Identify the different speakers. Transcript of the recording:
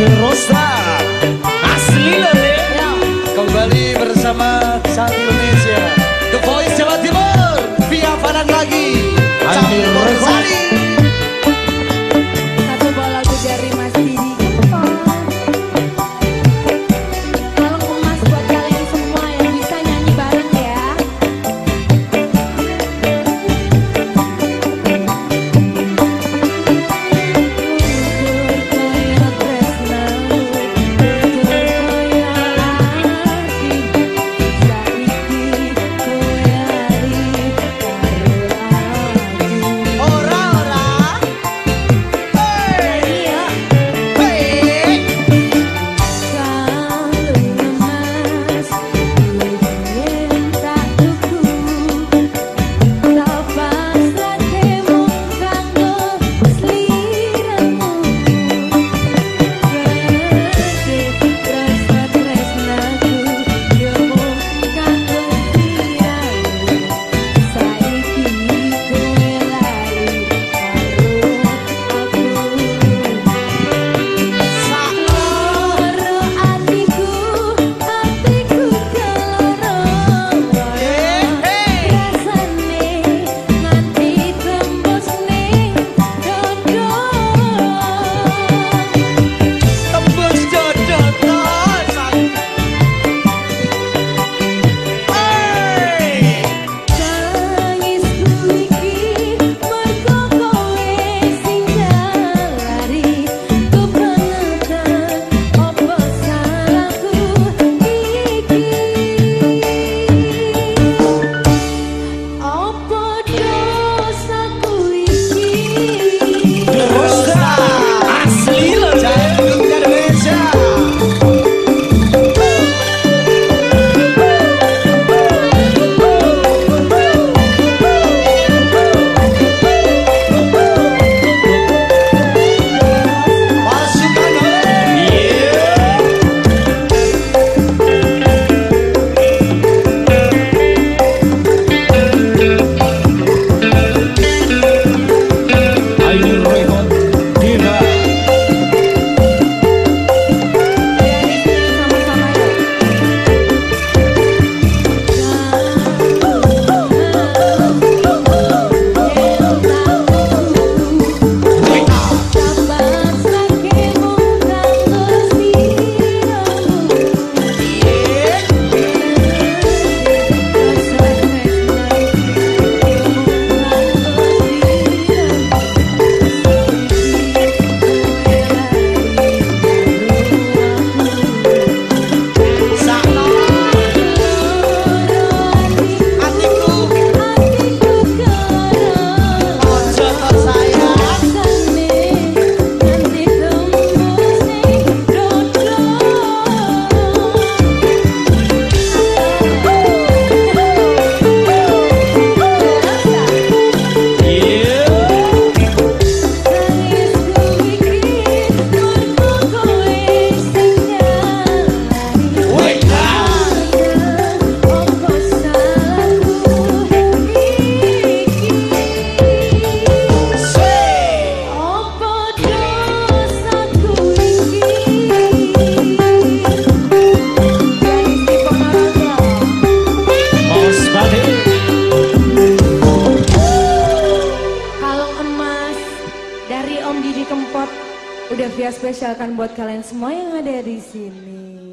Speaker 1: que rosa. Udah via spesial kan buat kalian semua yang ada di sini.